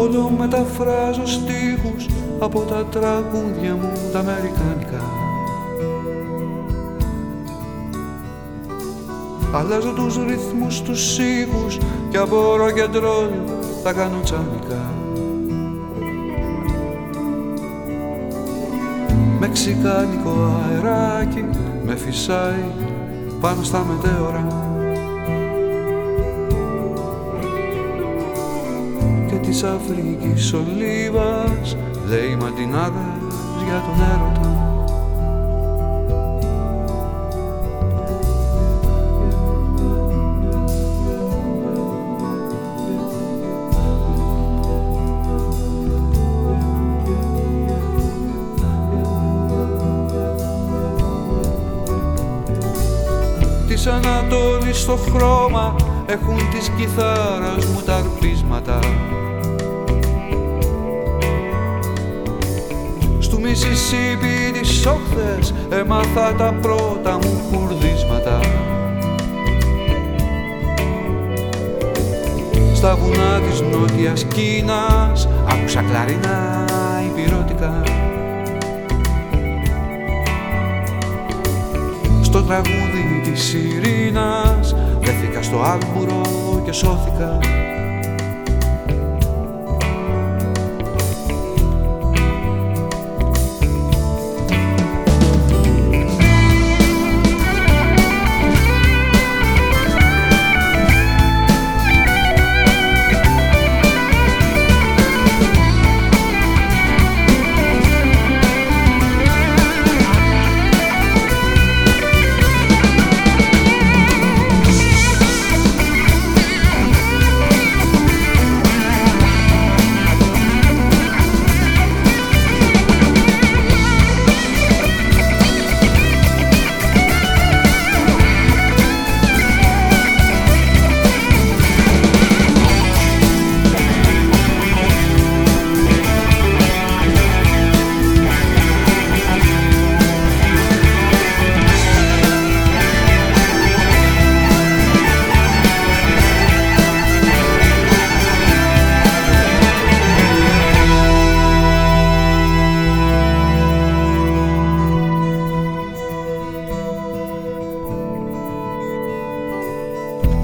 Όλο μεταφράζω στίχους από τα τραγούδια μου τα αμερικάνικα. Αλλάζω τους ρυθμούς, τους ήχους και από ροκεντρόλ τα κάνω τσάνικα. Μεξικάνικο αεράκι με φυσάει πάνω στα μετέωρα της Αφρικής ολίβας λέει μαντινάδες για τον έρωτα. Της Ανατολής στο χρώμα έχουν της κιθάρας μου τα αρπίσματα Στου Μισισίπη τις όχθες έμαθα τα πρώτα μου κουρδίσματα. Στα βουνά της νότιας Κίνας άκουσα κλαρινά υπηρώτικα. Στο τραγούδι της Ειρήνας Βρέθηκα στο άλμπουρο και σώθηκα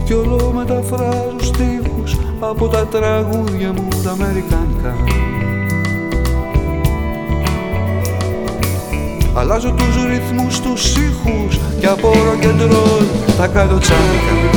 Κι όλο μεταφράζω στίχους από τα τραγούδια μου τα αμερικάνικα. Αλλάζω τους ρυθμούς, τους ήχους και από ροκεντρόλ τα καλοτσάνικα